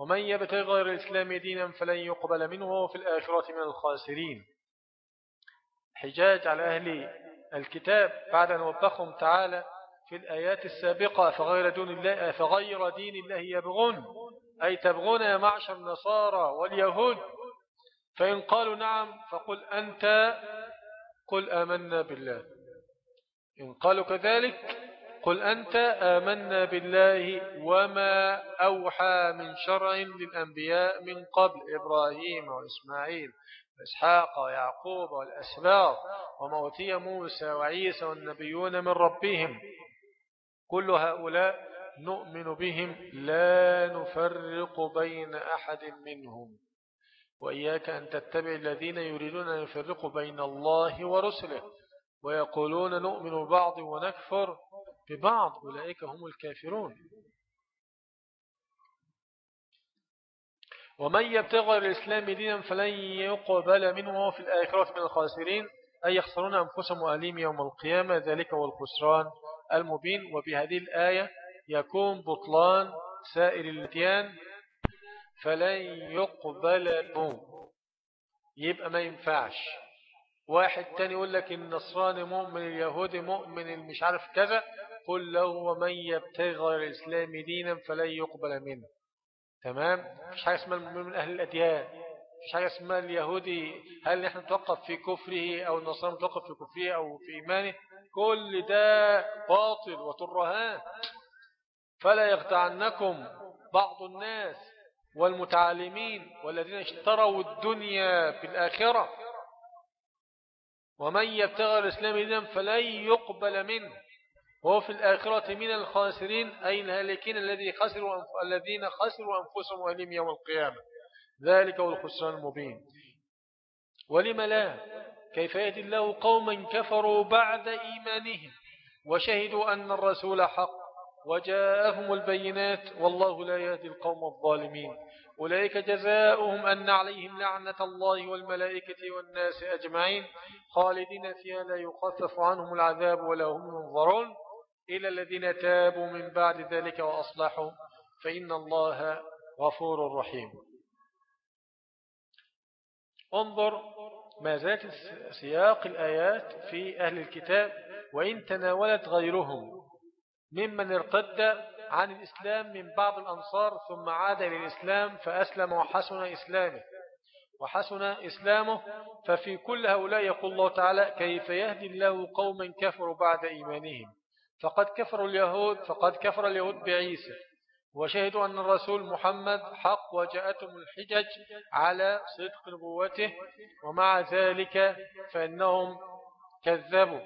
ومن يبتغي غير الإسلام دينا فلن يقبل منه في الآخرة من الخاسرين. حجاج على أهل الكتاب بعد أن وبخهم تعالى في الآيات السابقة فغير, دون الله فغير دين الله يبغون أي تبغون يا معشر النصارى واليهود؟ فإن قالوا نعم فقل أنت قل آمنا بالله. إن قالوا كذلك قل أنت آمنا بالله وما أوحى من شرع للأنبياء من قبل إبراهيم وإسماعيل وإسحاق ويعقوب والأسباط وموتي موسى وعيسى والنبيون من ربهم. كل هؤلاء نؤمن بهم لا نفرق بين أحد منهم. وإياك أن تتبع الذين يريدون أن يفرقوا بين الله ورسله ويقولون نؤمن ببعض ونكفر ببعض أولئك هم الكافرون. ومن يبتغى الإسلام دينا فلن يقبل منه في الآخرة من الخاسرين أي يخسرون أنفسهم وأليم يوم القيامة ذلك هو الخسران المبين. وبهذه الآية يكون بطلان سائر الاتيان فلن يقبل منه. يبقى ما ينفعش. واحد تاني يقول لك النصراني مؤمن اليهودي مؤمن مش عارف كذا قل له ومن يبتغي غير الإسلام دينا فلن يقبل منه. تمام؟ مش حاجة اسمها من أهل الأديان. مش حاجة اسمها اليهودي. هل نحن نتوقف في كفره أو النصارى نتوقف في كفره أو في إيمانه؟ كل ده باطل وترهان. فلا يخدعنكم بعض الناس والمتعلمين والذين اشتروا الدنيا بالآخرة ومن يبتغى الإسلام دينا فلن يقبل منه. وهو في الآخرة من الخاسرين أي الهالكين الذي خسروا الذين خسروا أنفسهم وأليم يوم القيامة. ذلك هو الخسران المبين. ولم لا؟ كيف يهدي الله قوما كفروا بعد إيمانهم وشهدوا أن الرسول حق وجاءهم البينات والله لا يهدي القوم الظالمين. أولئك جزاؤهم أن عليهم لعنة الله والملائكة والناس أجمعين. خالدين فيها لا يخفف عنهم العذاب ولا هم ينظرون. إلى الذين تابوا من بعد ذلك وأصلحوا فإن الله غفور رحيم. انظر ما زالت سياق الآيات في أهل الكتاب وإن تناولت غيرهم ممن ارتد عن الإسلام من بعض الأنصار ثم عاد إلى الإسلام فأسلم وحسن إسلامه. وحسن إسلامه ففي كل هؤلاء يقول الله تعالى كيف يهدي الله قوما كفروا بعد إيمانهم؟ فقد كفر اليهود فقد كفر اليهود بعيسى. وشهدوا أن الرسول محمد حق وجاءتهم الحجج على صدق نبوته ومع ذلك فإنهم كذبوا.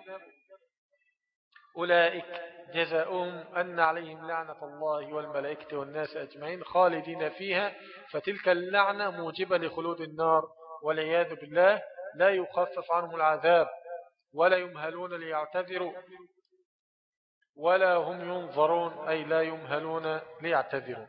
أولئك جزاؤهم أن عليهم لعنة الله والملائكة والناس أجمعين خالدين فيها فتلك اللعنة موجبة لخلود النار والعياذ بالله لا يخفف عنهم العذاب ولا يمهلون ليعتذروا. ولا هم ينظرون أي لا يمهلون ليعتذروا.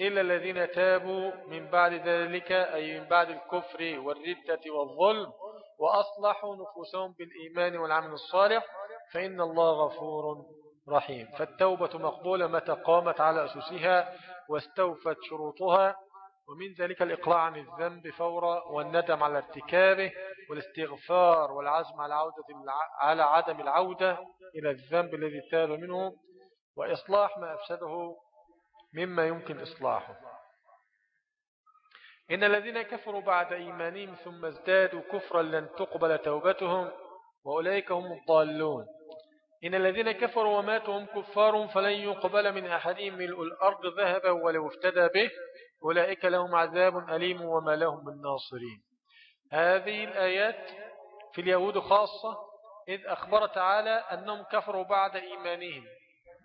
إلا الذين تابوا من بعد ذلك أي من بعد الكفر والردة والظلم وأصلحوا نفوسهم بالإيمان والعمل الصالح فإن الله غفور رحيم. فالتوبة مقبولة متى قامت على أسسها واستوفت شروطها. ومن ذلك الإقلاع عن الذنب فورا والندم على ارتكابه والاستغفار والعزم على, عودة على عدم العودة إلى الذنب الذي تاب منه وإصلاح ما أفسده مما يمكن إصلاحه. إن الذين كفروا بعد إيمانهم ثم ازدادوا كفرا لن تقبل توبتهم وأولئك هم الضالون. إن الذين كفروا وماتوا هم كفار فلن يقبل من أحدهم ملء الأرض ذهبا ولو افتدى به أولئك لهم عذاب أليم وما لهم من ناصرين. هذه الآيات في اليهود خاصة إذ أخبر تعالى أنهم كفروا بعد إيمانهم.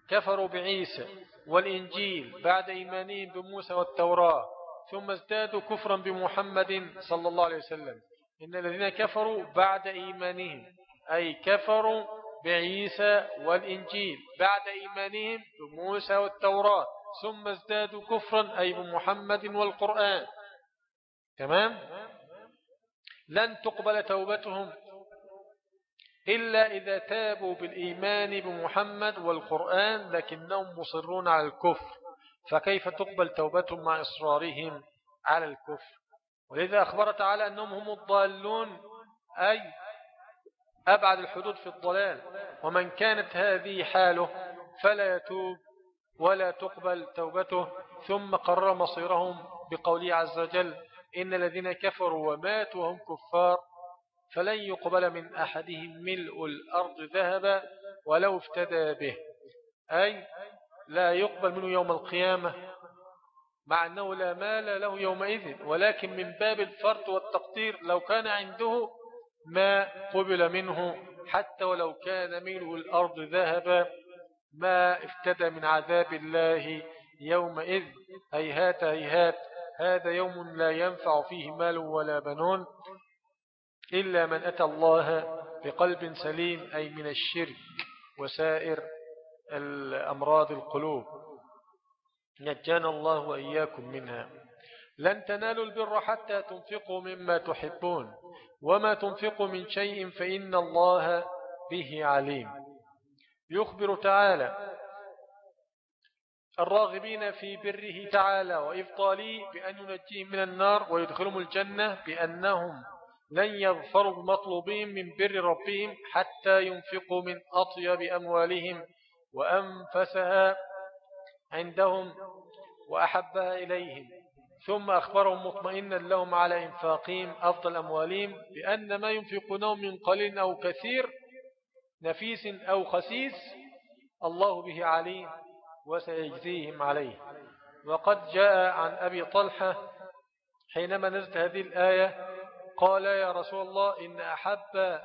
كفروا بعيسى والإنجيل بعد إيمانهم بموسى والتوراة ثم ازدادوا كفرا بمحمد صلى الله عليه وسلم. إن الذين كفروا بعد إيمانهم أي كفروا بعيسى والإنجيل بعد إيمانهم بموسى والتوراة ثم ازدادوا كفرا أي بمحمد والقرآن. تمام؟ لن تقبل توبتهم إلا إذا تابوا بالإيمان بمحمد والقرآن لكنهم مصرون على الكفر. فكيف تقبل توبتهم مع إصرارهم على الكفر؟ ولذا أخبر تعالى أنهم هم الضالون أي أبعد الحدود في الضلال. ومن كانت هذه حاله فلا يتوب. ولا تقبل توبته ثم قرر مصيرهم بقوله عز وجل إن الذين كفروا وماتوا وهم كفار فلن يقبل من أحدهم ملء الأرض ذهبا ولو افتدى به. أي لا يقبل منه يوم القيامة مع أنه لا مال له يومئذ ولكن من باب الفرط والتقدير لو كان عنده ما قبل منه حتى ولو كان ملء الأرض ذهبا ما افتدى من عذاب الله يومئذ. هيهات هيهات. هذا يوم لا ينفع فيه مال ولا بنون إلا من أتى الله بقلب سليم أي من الشرك وسائر الأمراض القلوب. نجانا الله وإياكم منها. لن تنالوا البر حتى تنفقوا مما تحبون. وما تنفقوا من شيء فإن الله به عليم. يخبر تعالى الراغبين في بره تعالى وإفضاله بأن ينجيهم من النار ويدخلهم الجنة بأنهم لن يظفروا بمطلوبهم من بر ربهم حتى ينفقوا من أطيب أموالهم وأنفسها عندهم وأحبها إليهم. ثم أخبرهم مطمئنا لهم على إنفاقهم أفضل أموالهم بأن ما ينفقونه من قليل أو كثير نفيس أو خسيس الله به عليم وسيجزيهم عليه. وقد جاء عن أبي طلحة حينما نزلت هذه الآية قال يا رسول الله إن أحب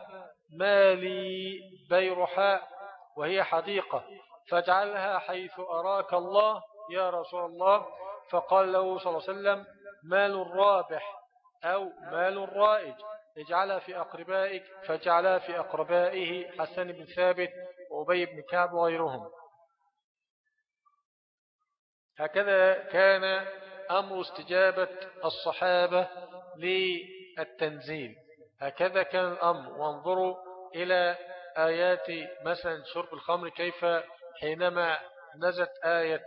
مالي بيرحاء وهي حديقة فاجعلها حيث أراك الله يا رسول الله. فقال له صلى الله عليه وسلم مال رابح أو مال رائج. اجعلها في أقربائك فاجعلها في أقربائه حسن بن ثابت وأبي بن كعب وغيرهم. هكذا كان أمر استجابة الصحابة للتنزيل. هكذا كان الأمر. وانظروا إلى آيات مثلا شرب الخمر كيف حينما نزت آية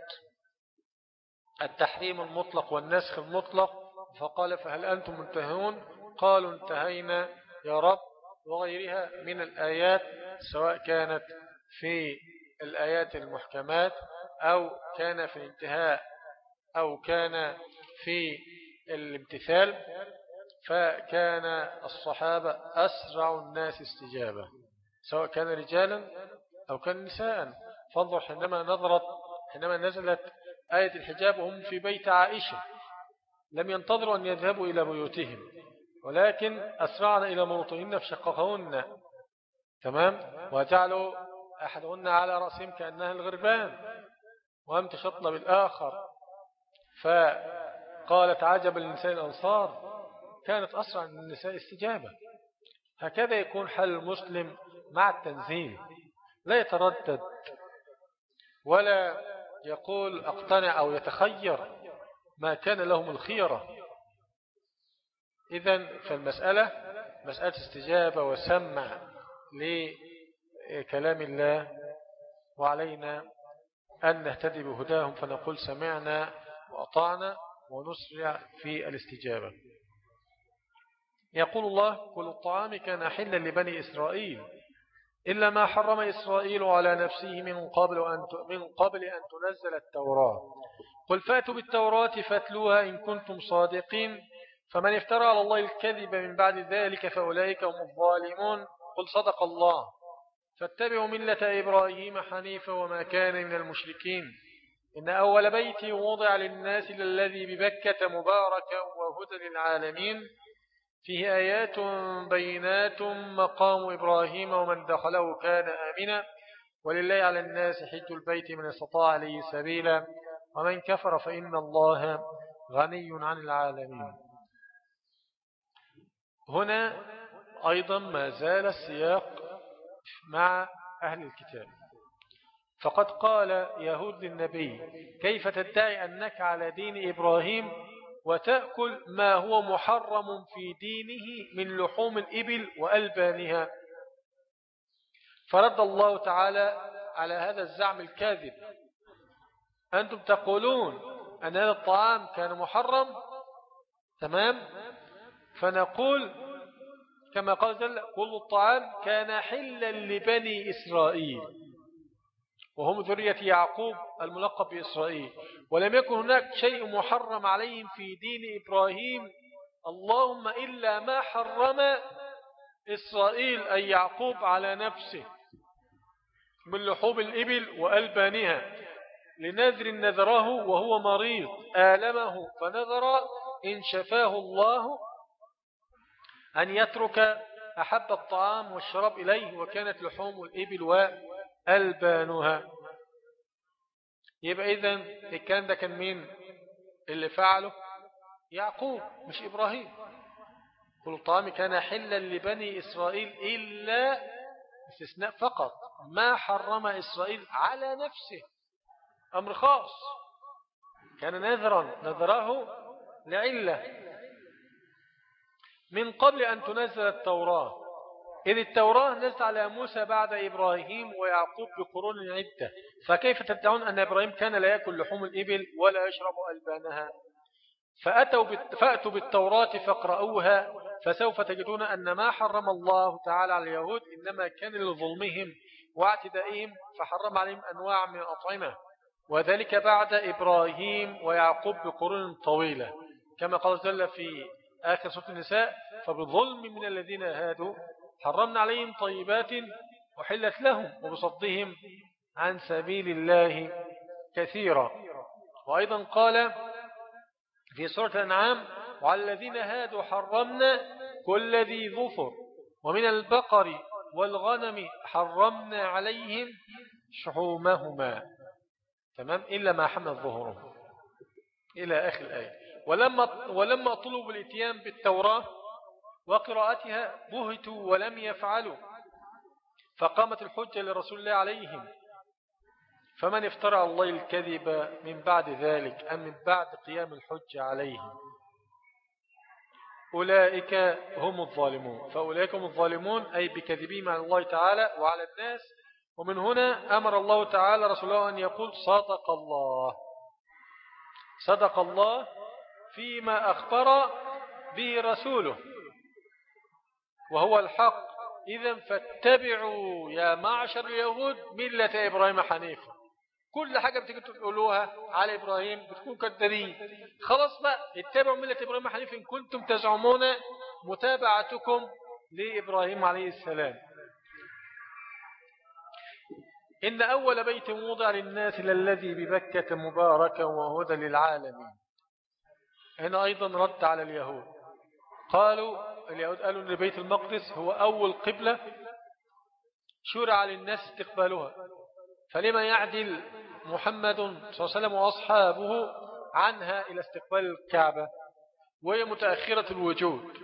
التحريم المطلق والنسخ المطلق فقال فهل أنتم منتهون؟ قالوا انتهينا يا رب وغيرها من الآيات سواء كانت في الآيات المحكمات أو كان في الانتهاء أو كان في الامتثال فكان الصحابة أسرع الناس استجابة سواء كان رجالا أو كان نساء. فانظر حينما نظرت حينما نزلت آية الحجاب وهم في بيت عائشة لم ينتظروا أن يذهبوا إلى بيوتهم. ولكن أسرعنا إلى مرطهن فشققهن تمام؟ وجعلوا أحدهن على رأسهم كأنها الغربان وهم تشطن بالآخر. فقالت عجب للنساء الأنصار كانت أسرع من النساء استجابة. هكذا يكون حل المسلم مع التنزيل. لا يتردد ولا يقول أقتنع أو يتخير ما كان لهم الخيرة. إذن فالمسألة مسألة استجابة وسمع لكلام الله وعلينا أن نهتدي بهداهم فنقول سمعنا وأطعنا ونسرع في الاستجابة. يقول الله كل الطعام كان حلا لبني إسرائيل إلا ما حرم إسرائيل على نفسه من قبل أن من قبل أن تنزل التوراة. قل فاتوا بالتوراة فاتلوها إن كنتم صادقين فمن افترى على الله الكذب من بعد ذلك فأولئك هم الظالمون. قل صدق الله. فاتبعوا ملة إبراهيم حنيفا وما كان من المشركين. إن أول بيت وضع للناس للذي ببكة مباركا وهدى للعالمين. فيه آيات بينات مقام إبراهيم ومن دخله كان آمنا. ولله على الناس حج البيت من استطاع عليه سبيلا. ومن كفر فإن الله غني عن العالمين. هنا أيضا ما زال السياق مع أهل الكتاب. فقد قال يهود للنبي كيف تدعي أنك على دين إبراهيم وتأكل ما هو محرم في دينه من لحوم الإبل وألبانها؟ فرد الله تعالى على هذا الزعم الكاذب. أنتم تقولون أن هذا الطعام كان محرم؟ تمام؟ فنقول كما قال جل كل الطعام كان حلا لبني إسرائيل. وهم ذرية يعقوب الملقب بإسرائيل. ولم يكن هناك شيء محرم عليهم في دين إبراهيم اللهم إلا ما حرم إسرائيل أي يعقوب على نفسه من لحوم الإبل وألبانها لنذر نذره وهو مريض آلمه فنذر إن شفاه الله أن يترك أحب الطعام والشراب إليه وكانت لحوم الإبل وألبانها. يبقى إذن الكلام ده كان مين اللي فعله؟ يعقوب مش إبراهيم. كل الطعام كان حلا لبني إسرائيل إلا استثناء فقط. ما حرم إسرائيل على نفسه. أمر خاص. كان نذرا نذره لعلة. من قبل أن تنزل التوراة. إذ التوراة نزل على موسى بعد إبراهيم ويعقوب بقرون عدة. فكيف تدعون أن إبراهيم كان لا يأكل لحوم الإبل ولا يشرب ألبانها؟ فأتوا فأتوا بالتوراة فاقرأوها فسوف تجدون أن ما حرم الله تعالى على اليهود إنما كان لظلمهم واعتدائهم فحرم عليهم أنواع من الأطعمة. وذلك بعد إبراهيم ويعقوب بقرون طويلة. كما قال جل في آخر سورة النساء فبظلم من الذين هادوا حرمنا عليهم طيبات وحلت لهم وبصدهم عن سبيل الله كثيرا. وأيضا قال في سورة الأنعام وعلى الذين هادوا حرمنا كل ذي ظفر ومن البقر والغنم حرمنا عليهم شحومهما. تمام؟ إلا ما حمل ظهورهم إلى آخر الآية. ولما, ولما طلبوا الإتيان بالتوراة وقراءتها بهتوا ولم يفعلوا فقامت الحجة لرسول الله عليهم. فمن افترى الله الكذب من بعد ذلك أم من بعد قيام الحجة عليهم؟ أولئك هم الظالمون. فأولئك هم الظالمون أي بكذبهم على الله تعالى وعلى الناس. ومن هنا أمر الله تعالى رسوله أن يقول صدق الله. صدق الله فيما أخبر به رسوله وهو الحق. إذا فاتبعوا يا معشر اليهود ملة إبراهيم حنيفا كل حاجة بتيجي تقولوها على إبراهيم بتكون كدرين خلاص بقى اتبعوا ملة إبراهيم حنيفا إن كنتم تزعمون متابعتكم لإبراهيم عليه السلام. إن أول بيت وضع للناس للذي ببكة مباركا وهدى للعالمين. هنا أيضا رد على اليهود. قالوا اليهود قالوا أن بيت المقدس هو أول قبلة شرع للناس استقبالها. فلما يعدل محمد صلى الله عليه وسلم وأصحابه عنها إلى استقبال الكعبة وهي متأخرة الوجود.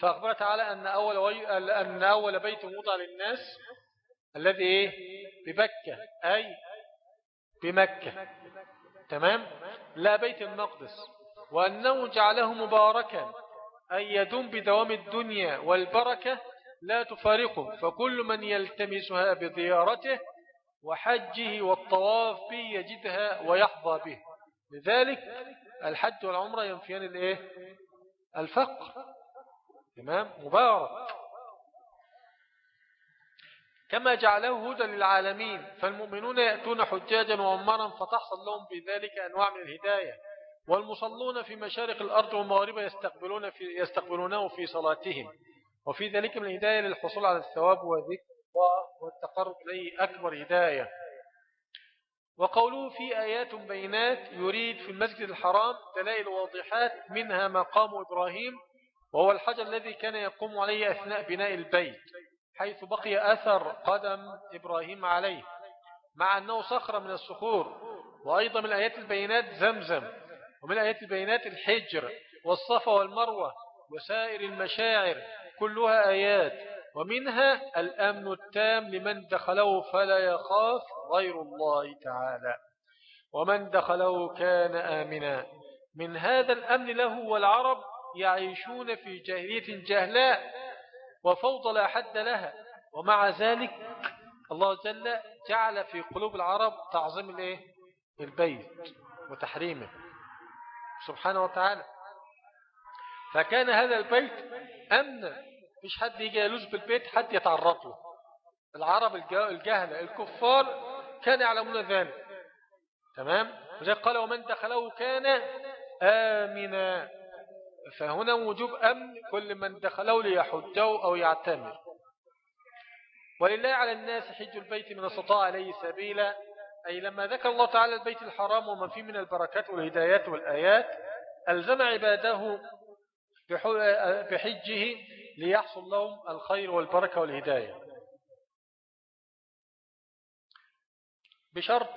فأخبر تعالى أن أول, وي... أن أول بيت وضع للناس الذي إيه؟ ببكة أي بمكة. تمام؟ لا بيت المقدس. وأنه جعله مباركا أي يدوم بدوام الدنيا والبركة لا تفارقه. فكل من يلتمسها بزيارته وحجه والطواف به يجدها ويحظى به. لذلك الحج والعمرة ينفيان الإيه؟ الفقر. تمام؟ مبارك. كما جعله هدى للعالمين فالمؤمنون يأتون حجاجا وعمرا فتحصل لهم بذلك أنواع من الهداية. والمصلون في مشارق الأرض ومغاربها يستقبلون في يستقبلونه في صلاتهم. وفي ذلك من الهداية للحصول على الثواب وذكر والتقرب إليه أكبر هداية. وقوله في آيات بينات يريد في المسجد الحرام دلائل واضحات منها مقام إبراهيم وهو الحجر الذي كان يقوم عليه أثناء بناء البيت حيث بقي أثر قدم إبراهيم عليه مع أنه صخرة من الصخور وأيضا من آيات البينات زمزم. ومن آيات البينات الحجر والصفا والمروة وسائر المشاعر كلها آيات ومنها الأمن التام لمن دخله فلا يخاف غير الله تعالى. ومن دخله كان آمنا. من هذا الأمن له والعرب يعيشون في جاهلية جهلاء وفوضى لا حد لها. ومع ذلك الله جل جعل في قلوب العرب تعظيم البيت وتحريمه. سبحانه وتعالى. فكان هذا البيت أمنا مش حد يجي يلوز بالبيت حد يتعرض له. العرب الجهلة الكفار كان يعلمون ذلك. تمام؟ وزي قال ومن دخله كان آمنا. فهنا وجوب أمن كل من دخله ليحجه أو يعتمر. ولله على الناس حج البيت من استطاع عليه سبيلا. أي لما ذكر الله تعالى البيت الحرام وما فيه من البركات والهدايات والآيات ألزم عباده بحجه ليحصل لهم الخير والبركة والهداية. بشرط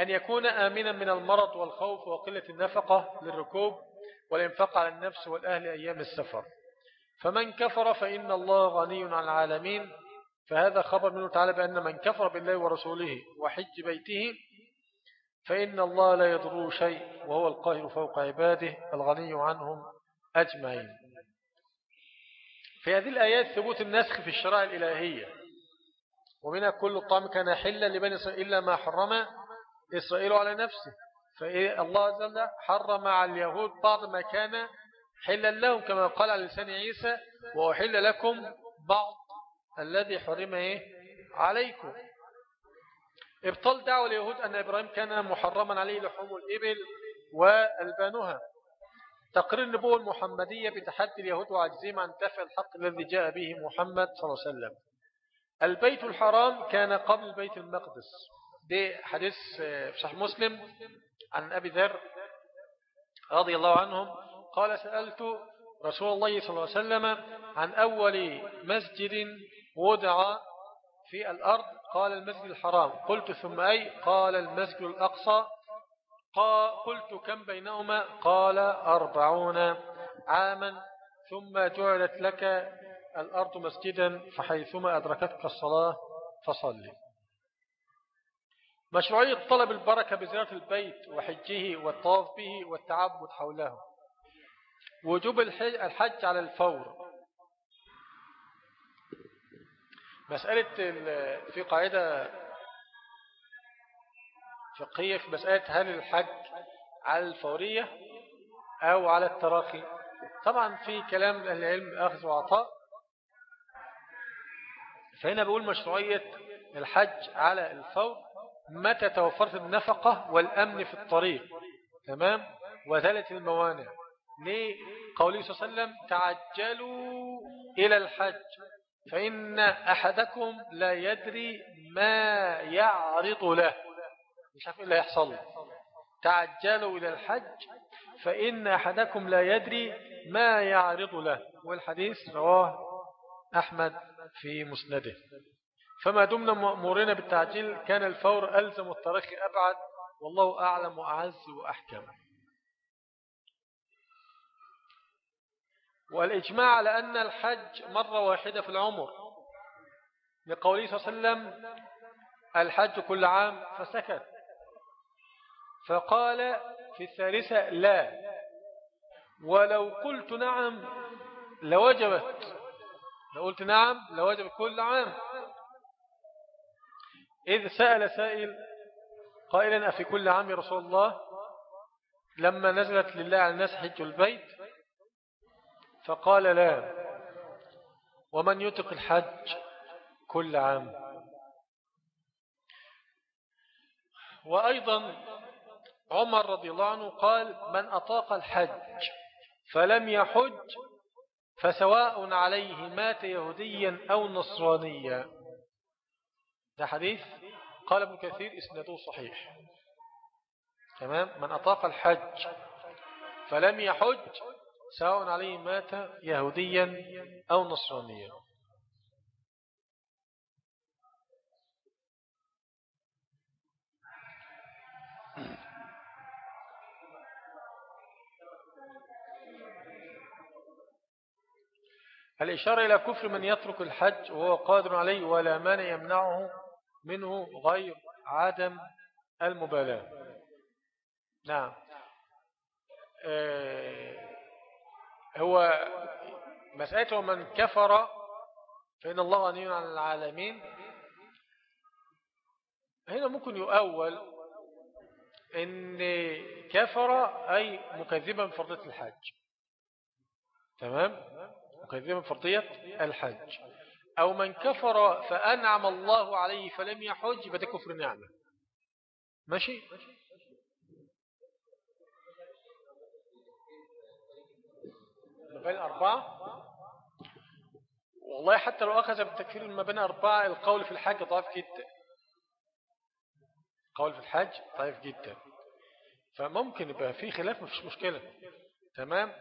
أن يكون آمنا من المرض والخوف وقلة النفقة للركوب والإنفاق على النفس والأهل أيام السفر. فمن كفر فإن الله غني عن العالمين. فهذا خبر منه تعالى بأن من كفر بالله ورسوله وحج بيته فإن الله لا يضره شيء وهو القاهر فوق عباده الغني عنهم أجمعين. في هذه الآيات ثبوت النسخ في الشرائع الإلهية. ومنها كل الطعام كان حلا لبني إسرائيل إلا ما حرم إسرائيل على نفسه. فالله عز وجل حرم على اليهود بعض ما كان حلا لهم كما قال على لسان عيسى وأحل لكم بعض الذي حرم إيه؟ عليكم. إبطال دعوة اليهود أن إبراهيم كان محرما عليه لحوم الإبل وألبانها. تقرير النبوة المحمدية بتحدي اليهود وعجزهم عن دفع الحق الذي جاء به محمد صلى الله عليه وسلم. البيت الحرام كان قبل بيت المقدس. دي حديث في صحيح مسلم عن أبي ذر رضي الله عنهم. قال سألت رسول الله صلى الله عليه وسلم عن أول مسجد وضع في الأرض قال المسجد الحرام. قلت ثم أي؟ قال المسجد الأقصى. قلت كم بينهما؟ قال أربعون عاما. ثم جعلت لك الأرض مسجدا فحيثما أدركتك الصلاة فصلي مشروعية طلب البركة بزيارة البيت وحجه والطواف به والتعبد حوله. وجوب الحج على الفور. مسألة في قاعدة فقهية في مسألة هل الحج على الفورية أو على التراخي. طبعا في كلام العلم أخذ وعطاء. فهنا بقول مشروعية الحج على الفور متى توفرت النفقة والأمن في الطريق. تمام؟ وذلت الموانع. ليه؟ قوله صلى الله عليه وسلم تعجلوا إلى الحج. فإن أحدكم لا يدري ما يعرض له. مش عارف إيه اللي هيحصل تعجلوا إلى الحج فإن أحدكم لا يدري ما يعرض له. والحديث رواه أحمد في مسنده. فما دمنا مأمورين بالتعجيل كان الفور ألزم الترخي أبعد والله أعلم وأعز وأحكم. والإجماع على أن الحج مرة واحدة في العمر. لقوله صلى الله عليه وسلم الحج كل عام فسكت. فقال في الثالثة لا. ولو قلت نعم لوجبت. لو قلت نعم لوجب كل عام. إذ سأل سائل قائلا أفي كل عام يا رسول الله؟ لما نزلت لله على الناس حج البيت فقال لا ومن يتق الحج كل عام. وأيضا عمر رضي الله عنه قال من أطاق الحج فلم يحج فسواء عليه مات يهوديا أو نصرانيا. ده حديث قال ابن كثير اسنده صحيح. تمام؟ من أطاق الحج فلم يحج سواء عليه مات يهوديا أو نصرانيا. الإشارة إلى كفر من يترك الحج وهو قادر عليه ولا مانع يمنعه منه غير عدم المبالاة. نعم. آه، هو مسألة من كفر فإن الله غني عن العالمين. هنا ممكن يؤول إن كفر أي مكذبا بفرضية الحج. تمام؟ مكذبا بفرضية الحج. أو من كفر فأنعم الله عليه فلم يحج يبقى كفر نعمة. ماشي؟ بين أربعة والله حتى لو أخذ بالتكفير ما بين أربعة القول في الحج ضعيف جدا. القول في الحج ضعيف جدا. فممكن يبقى في خلاف ما فيش مشكلة. تمام؟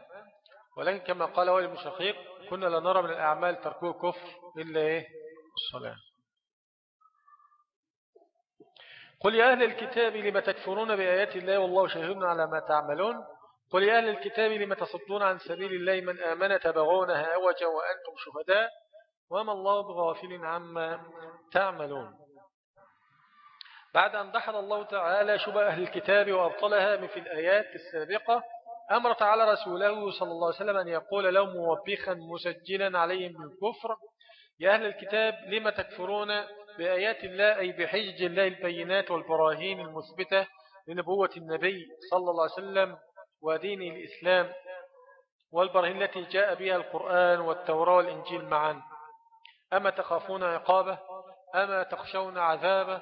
ولكن كما قال ولي المشاقيق كنا لا نرى من الأعمال تركوه كفر إلا إيه؟ الصلاة. قل يا أهل الكتاب لما تكفرون بآيات الله والله شهدنا على ما تعملون؟ قل يا أهل الكتاب لما تصدون عن سبيل الله من آمن تبغونها عوجا وأنتم شهداء؟ وما الله بغافل عما تعملون. بعد أن دحر الله تعالى شبه أهل الكتاب وأبطلها في الآيات السابقة أمر تعالى رسوله صلى الله عليه وسلم أن يقول لهم موبخا مسجلا عليهم بالكفر يا أهل الكتاب لما تكفرون بآيات الله أي بحجج الله البينات والبراهين المثبتة لنبوة النبي صلى الله عليه وسلم ودين الإسلام والبراهين التي جاء بها القرآن والتوراة والإنجيل معا. أما تخافون عقابه؟ أما تخشون عذابه؟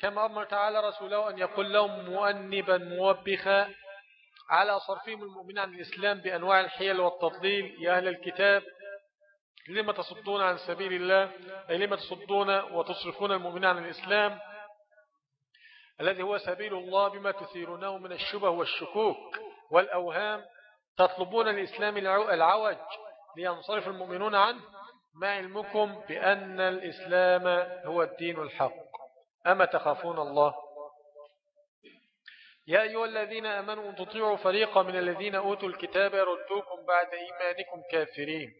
كما أمر تعالى رسوله أن يقول لهم مؤنبا موبخا على صرفهم المؤمنين عن الإسلام بأنواع الحيل والتضليل. يا أهل الكتاب لما تصدون عن سبيل الله؟ أي لما تصدون وتصرفون المؤمنين عن الإسلام؟ الذي هو سبيل الله بما تثيرونه من الشبه والشكوك. والأوهام تطلبون الإسلام العوج لينصرف المؤمنون عنه؟ ما علمكم بأن الإسلام هو الدين الحق؟ أما تخافون الله؟ يا أيها الذين أمنوا تطيعوا فريقا من الذين أوتوا الكتاب يردوكم بعد إيمانكم كافرين.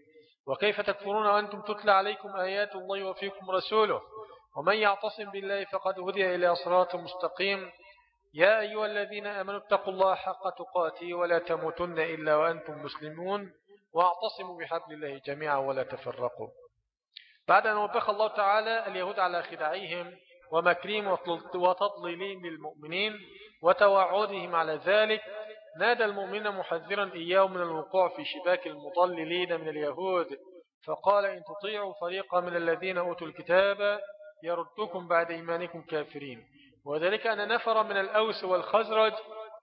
وكيف تكفرون وأنتم تتلى عليكم آيات الله وفيكم رسوله؟ ومن يعتصم بالله فقد هدي إلى صراط مستقيم. يا أيها الذين أمنوا اتقوا الله حق تقاته ولا تموتن إلا وأنتم مسلمون واعتصموا بحبل الله جميعا ولا تفرقوا. بعد أن وبخ الله تعالى اليهود على خداعهم ومكرهم وتضليلهم للمؤمنين وتوعدهم على ذلك نادى المؤمن محذرا إياه من الوقوع في شباك المضللين من اليهود فقال إن تطيعوا فريقا من الذين أوتوا الكتاب يردكم بعد إيمانكم كافرين. وذلك أن نفر من الأوس والخزرج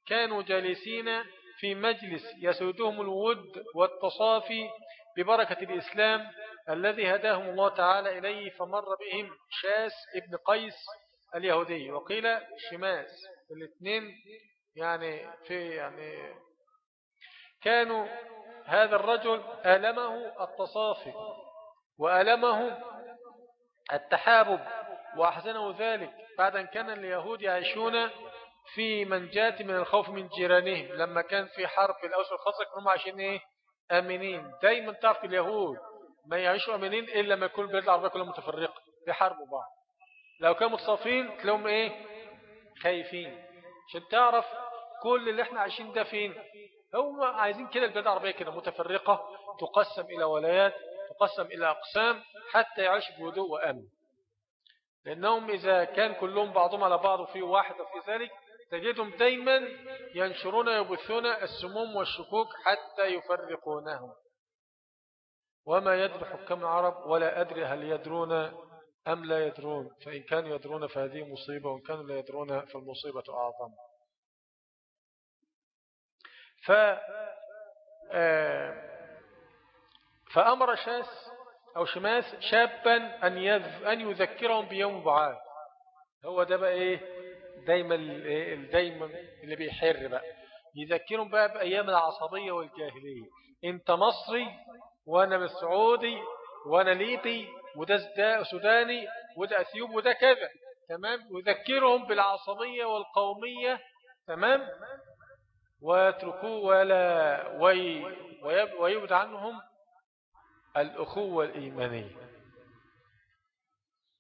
كانوا جالسين في مجلس يسودهم الود والتصافي ببركة الإسلام الذي هداهم الله تعالى إليه فمر بهم شاس ابن قيس اليهودي وقيل شماس الاثنين يعني في يعني كانوا هذا الرجل ألمه التصافي وألمه التحابب وأحزنه ذلك بعد أن كان اليهود يعيشون في منجات من الخوف من جيرانهم. لما كان في حرب الأوس والخصر كانوا عايشين إيه؟ أمنين. دايما تعرف اليهود ما يعيشوا أمنين إلا ما يكون البلاد العربية كلها متفرقة بيحاربوا بعض. لو كانوا متصافين تلاقيهم إيه؟ خايفين. عشان تعرف كل اللي إحنا عايشين ده فين؟ هم عايزين كده البلاد العربية كده متفرقة تقسم إلى ولايات تقسم إلى أقسام حتى يعيش بهدوء وأمن. لأنهم إذا كان كلهم بعضهم على بعض وفي واحد في ذلك تجدهم دايما ينشرون يبثون السموم والشكوك حتى يفرقونهم. وما يدري حكام العرب ولا أدري هل يدرون أم لا يدرون. فإن كانوا يدرون فهذه مصيبة وإن كانوا لا يدرون فالمصيبة أعظم. ف آه، فأمر شاس أو شماس شابا أن, أن يذكرهم بيوم بعاد. هو ده بقى إيه؟ دايما دايما اللي بيحر بقى. يذكرهم بقى بأيام العصبية والجاهلية. أنت مصري وأنا مسعودي وأنا ليبي وده سوداني وده أثيوب وده كذا. تمام؟ يذكرهم بالعصبية والقومية. تمام؟ ويتركوه ولا وي ويبعد عنهم. الأخوة الإيمانية.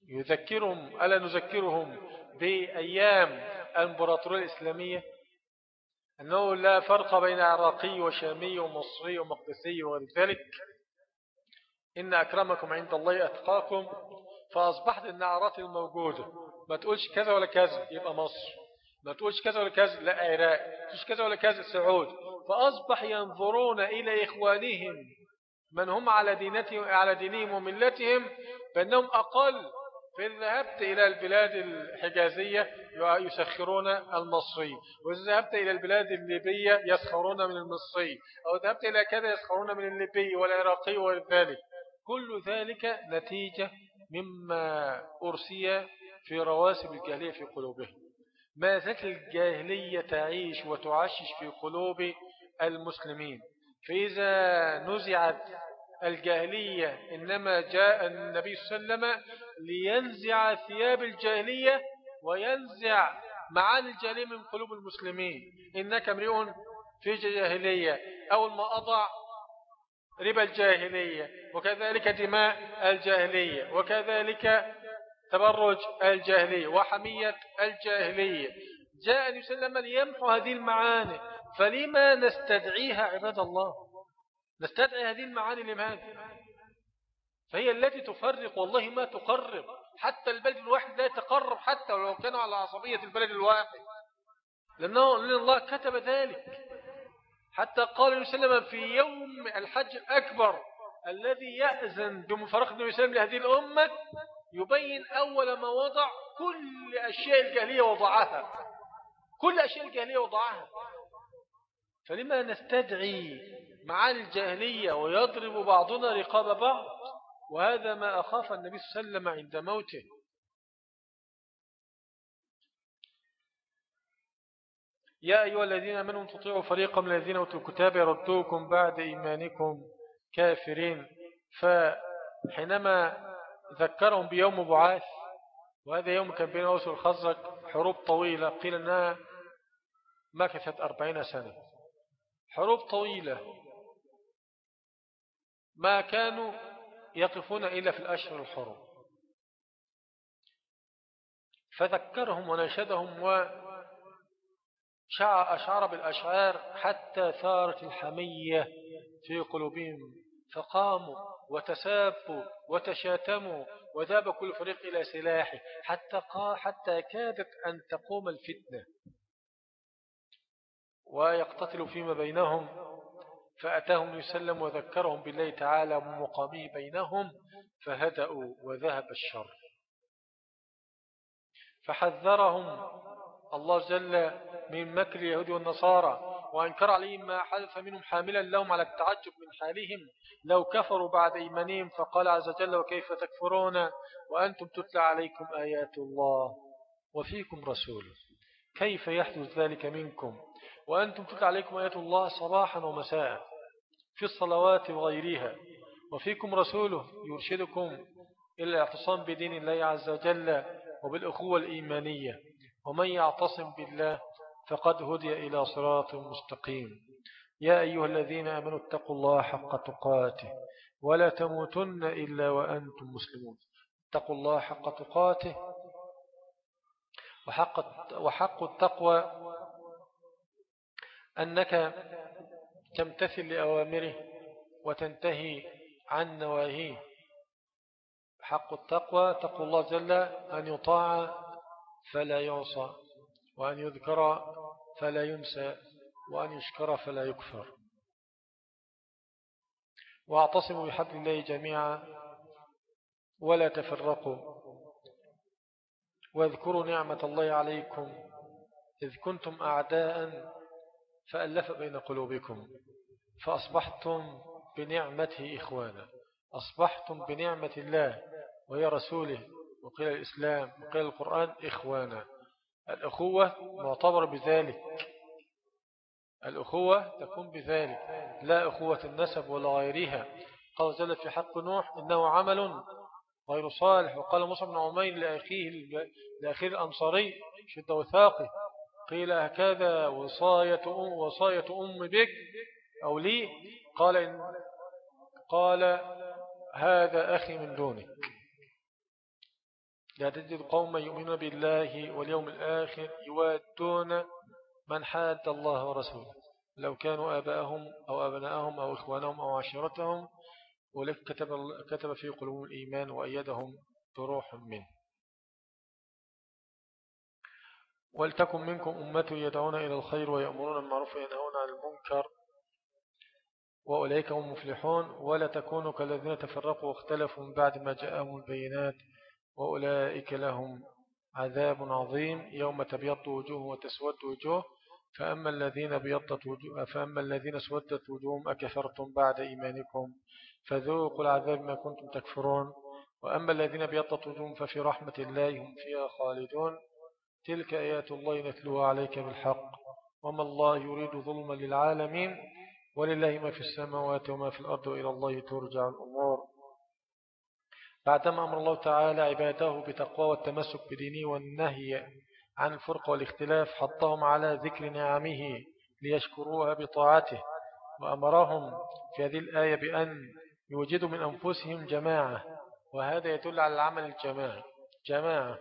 يذكرهم ألا نذكرهم بأيام الإمبراطورية الإسلامية؟ أنه لا فرق بين عراقي وشامي ومصري ومقدسي وغير ذلك. إن أكرمكم عند الله أتقاكم فأصبحت النعرات الموجودة. ما تقولش كذا ولا كذا يبقى مصر. ما تقولش كذا ولا كذا لا عراق. ما تقولش كذا ولا كذا سعود. فأصبح ينظرون إلى إخوانهم من هم على دينتهم على دينهم وملتهم بأنهم أقل فإن ذهبت إلى البلاد الحجازية يسخرون المصري وإذا ذهبت إلى البلاد الليبية يسخرون من المصري أو ذهبت إلى كذا يسخرون من الليبي والعراقي وذلك كل ذلك نتيجة مما أرسي في رواسب الجاهلية في قلوبهم. ما زالت الجاهلية تعيش وتعشش في قلوب المسلمين. فإذا نزعت الجاهلية إنما جاء النبي صلى الله عليه وسلم لينزع ثياب الجاهلية وينزع معاني الجاهلية من قلوب المسلمين. إنك امرئ في جاهلية أول ما أضع ربا الجاهلية وكذلك دماء الجاهلية وكذلك تبرج الجاهلية وحمية الجاهلية. جاء النبي صلى الله عليه وسلم ليمحو هذه المعاني فلما نستدعيها عباد الله؟ نستدعي هذه المعاني لماذا؟ فهي التي تفرق والله ما تقرب. حتى البلد الواحد لا يتقرب حتى ولو كانوا على عصبية البلد الواحد. لأنه لأن الله كتب ذلك. حتى قال النبي صلى الله عليه وسلم في يوم الحج الأكبر الذي يأذن بمفارقة النبي صلى الله عليه وسلم لهذه الأمة يبين أول ما وضع كل أشياء الجاهلية وضعها. كل أشياء الجاهلية وضعها. فلما نستدعي معاني الجاهلية ويضرب بعضنا رقاب بعض. وهذا ما أخاف النبي صلى الله عليه وسلم عند موته. يا أيها الذين آمنوا تطيعوا فريقا من الذين أوتوا الكتاب يردوكم بعد إيمانكم كافرين. فحينما ذكرهم بيوم بعاث وهذا يوم كان بين أوس والخزرج حروب طويلة قيل أنها مكثت أربعين سنة. حروب طويلة. ما كانوا يقفون إلا في الأشهر الحرم. فذكرهم ونشدهم وأشعر بالأشعار حتى ثارت الحمية في قلوبهم. فقاموا وتسابوا وتشاتموا وذاب كل فريق إلى سلاحه حتى, حتى كادت أن تقوم الفتنة. ويقتتل فيما بينهم فأتاهم يسلم وذكرهم بالله تعالى مقامي بينهم فهدأوا وذهب الشر. فحذرهم الله جل من مكر اليهود والنصارى وأنكر عليهم ما حدث منهم حاملا لهم على التعجب من حالهم. لو كفروا بعد إيمانهم فقال عز وجل وكيف تكفرون؟ وأنتم تتلى عليكم آيات الله وفيكم رسول. كيف يحدث ذلك منكم؟ وأنتم تتلى عليكم آيات الله صباحا ومساء في الصلوات وغيرها. وفيكم رسوله يرشدكم إلى الاعتصام بدين الله عز وجل وبالأخوة الإيمانية. ومن يعتصم بالله فقد هدي إلى صراط مستقيم. يا أيها الذين آمنوا اتقوا الله حق تقاته ولا تموتن إلا وأنتم مسلمون. اتقوا الله حق تقاته وحق, وحق التقوى أنك تمتثل لأوامره وتنتهي عن نواهيه. حق التقوى تقوى الله جل أن يطاع فلا يعصى وأن يذكر فلا ينسى وأن يشكر فلا يكفر. واعتصموا بحبل الله جميعا ولا تفرقوا. واذكروا نعمة الله عليكم إذ كنتم أعداء فألف بين قلوبكم فأصبحتم بنعمته إخوانا. أصبحتم بنعمة الله وهي رسوله وقيل الإسلام وقيل القرآن إخوانا. الأخوة معتبر بذلك. الأخوة تكون بذلك. لا أخوة النسب ولا غيرها. قال جل في حق نوح إنه عمل غير صالح. وقال مصر بن عمين لأخيه لأخيه الأنصاري شد وثاقه. قيل هكذا وصاية أم, وصاية أم بك أو لي. قال إن قال هذا أخي من دونك. لا تجد قوما يؤمنون بالله واليوم الآخر يوادون من حاد الله ورسوله. لو كانوا آباءهم أو أبناءهم أو إخوانهم أو عشيرتهم ولك كتب, كتب في قلوب الإيمان وأيدهم بروح منه. ولتكن منكم أمة يدعون إلى الخير ويأمرون المعروف وينهون عن المنكر وأولئك هم مفلحون ولا تكونوا كالذين تفرقوا واختلفوا من بعد ما جاءهم البينات وأولئك لهم عذاب عظيم يوم تبيض وجوه وتسود وجوه فأما الذين بيضت وجوه فأما الذين سودت وجوههم أكفرتم بعد إيمانكم فذوقوا العذاب ما كنتم تكفرون وأما الذين بيضت وجوههم ففي رحمة الله هم فيها خالدون تلك آيات الله نتلوها عليك بالحق. وما الله يريد ظلما للعالمين ولله ما في السماوات وما في الأرض وإلى الله ترجع الأمور. بعدما أمر الله تعالى عباده بتقوى والتمسك بدينه والنهي عن الفرق والاختلاف حطهم على ذكر نعمه ليشكروها بطاعته. وأمرهم في هذه الآية بأن يوجدوا من أنفسهم جماعة وهذا يدل على العمل الجماعي. جماعة.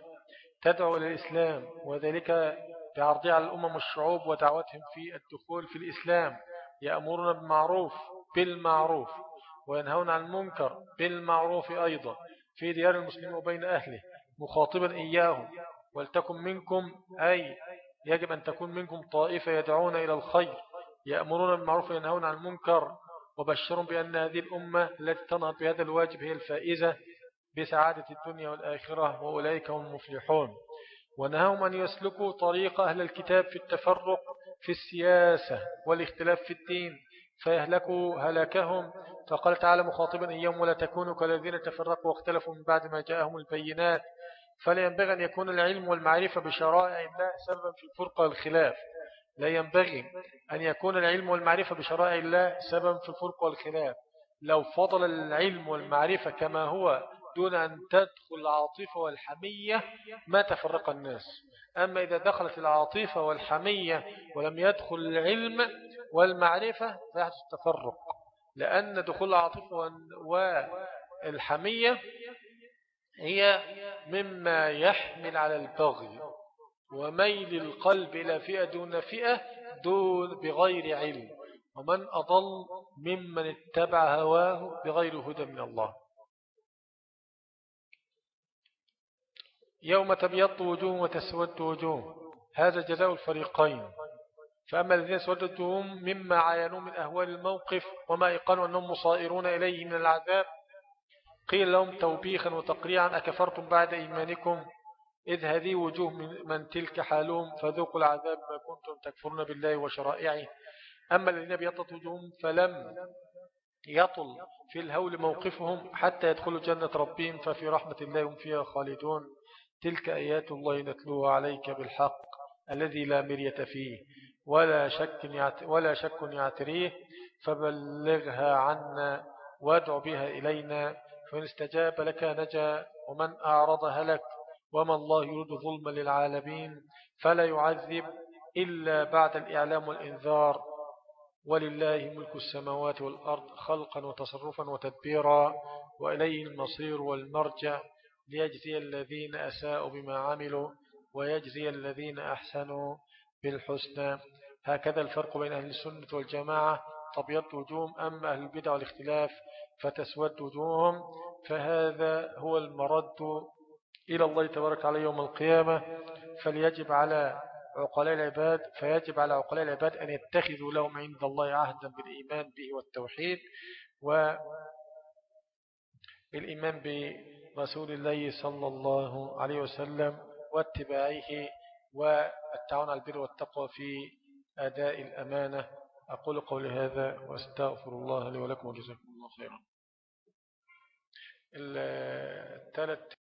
تدعو إلى الإسلام وذلك بعرضها على الأمم والشعوب ودعوتهم في الدخول في الإسلام. يأمرون بالمعروف بالمعروف وينهون عن المنكر بالمعروف أيضا في ديار المسلمين وبين أهله مخاطبا إياهم. ولتكن منكم أي يجب أن تكون منكم طائفة يدعون إلى الخير. يأمرون بالمعروف وينهون عن المنكر وبشرهم بأن هذه الأمة التي تنهض بهذا الواجب هي الفائزة. بسعادة الدنيا والآخرة وأولئك هم المفلحون. ونهاهم أن يسلكوا طريق أهل الكتاب في التفرق في السياسة والاختلاف في الدين. فيهلكوا هلاكهم. فقال تعالى مخاطبا إياهم ولا تكونوا كالذين تفرقوا واختلفوا من بعد ما جاءهم البينات. فلا ينبغي أن يكون العلم والمعرفة بشرائع الله سببا في الفرقة والخلاف لا ينبغي أن يكون العلم والمعرفة بشرائع الله سببا في الفرقة والخلاف لو فضل العلم والمعرفة كما هو دون أن تدخل العاطفة والحمية ما تفرق الناس. أما إذا دخلت العاطفة والحمية ولم يدخل العلم والمعرفة فيحدث التفرق لأن دخول العاطفة والحمية هي مما يحمل على البغي وميل القلب إلى فئة دون فئة دون بغير علم. ومن أضل ممن اتبع هواه بغير هدى من الله. يوم تبيض وجوه وتسود وجوه. هذا جزاء الفريقين. فأما الذين سودتهم مما عاينوا من أهوال الموقف وما يقالوا أنهم مصائرون إليه من العذاب. قيل لهم توبيخا وتقريعا أكفرتم بعد إيمانكم؟ إذ هذه وجوه من, من تلك حالهم فذوقوا العذاب ما كنتم تكفرون بالله وشرائعه. أما الذين بيطت وجوههم فلم يطل في الهول موقفهم حتى يدخلوا جنة ربهم ففي رحمة الله هم فيها خالدون. تلك آيات الله نتلوها عليك بالحق الذي لا مرية فيه ولا شك ولا شك يعتريه فبلغها عنا وادع بها إلينا فإن استجاب لك نجا ومن أعرض هلك وما الله يريد ظلما للعالمين فلا يعذب إلا بعد الإعلام والإنذار. ولله ملك السماوات والأرض خلقا وتصرفا وتدبيرا وإليه المصير والمرجع. ليجزي الذين أساءوا بما عملوا ويجزي الذين أحسنوا بالحسنى. هكذا الفرق بين أهل السنة والجماعة. تبيض وجوههم أما أهل البدع والاختلاف؟ فتسود وجوههم. فهذا هو المرد إلى الله تبارك عليه يوم القيامة. فليجب على عقلاء العباد فيجب على عقلاء العباد أن يتخذوا لهم عند الله عهدا بالإيمان به والتوحيد. والإيمان برسول الله صلى الله عليه وسلم واتباعه والتعاون على البر والتقوى في أداء الأمانة. أقول قولي هذا وأستغفر الله لي ولكم وجزاكم الله خيرا. الثلاث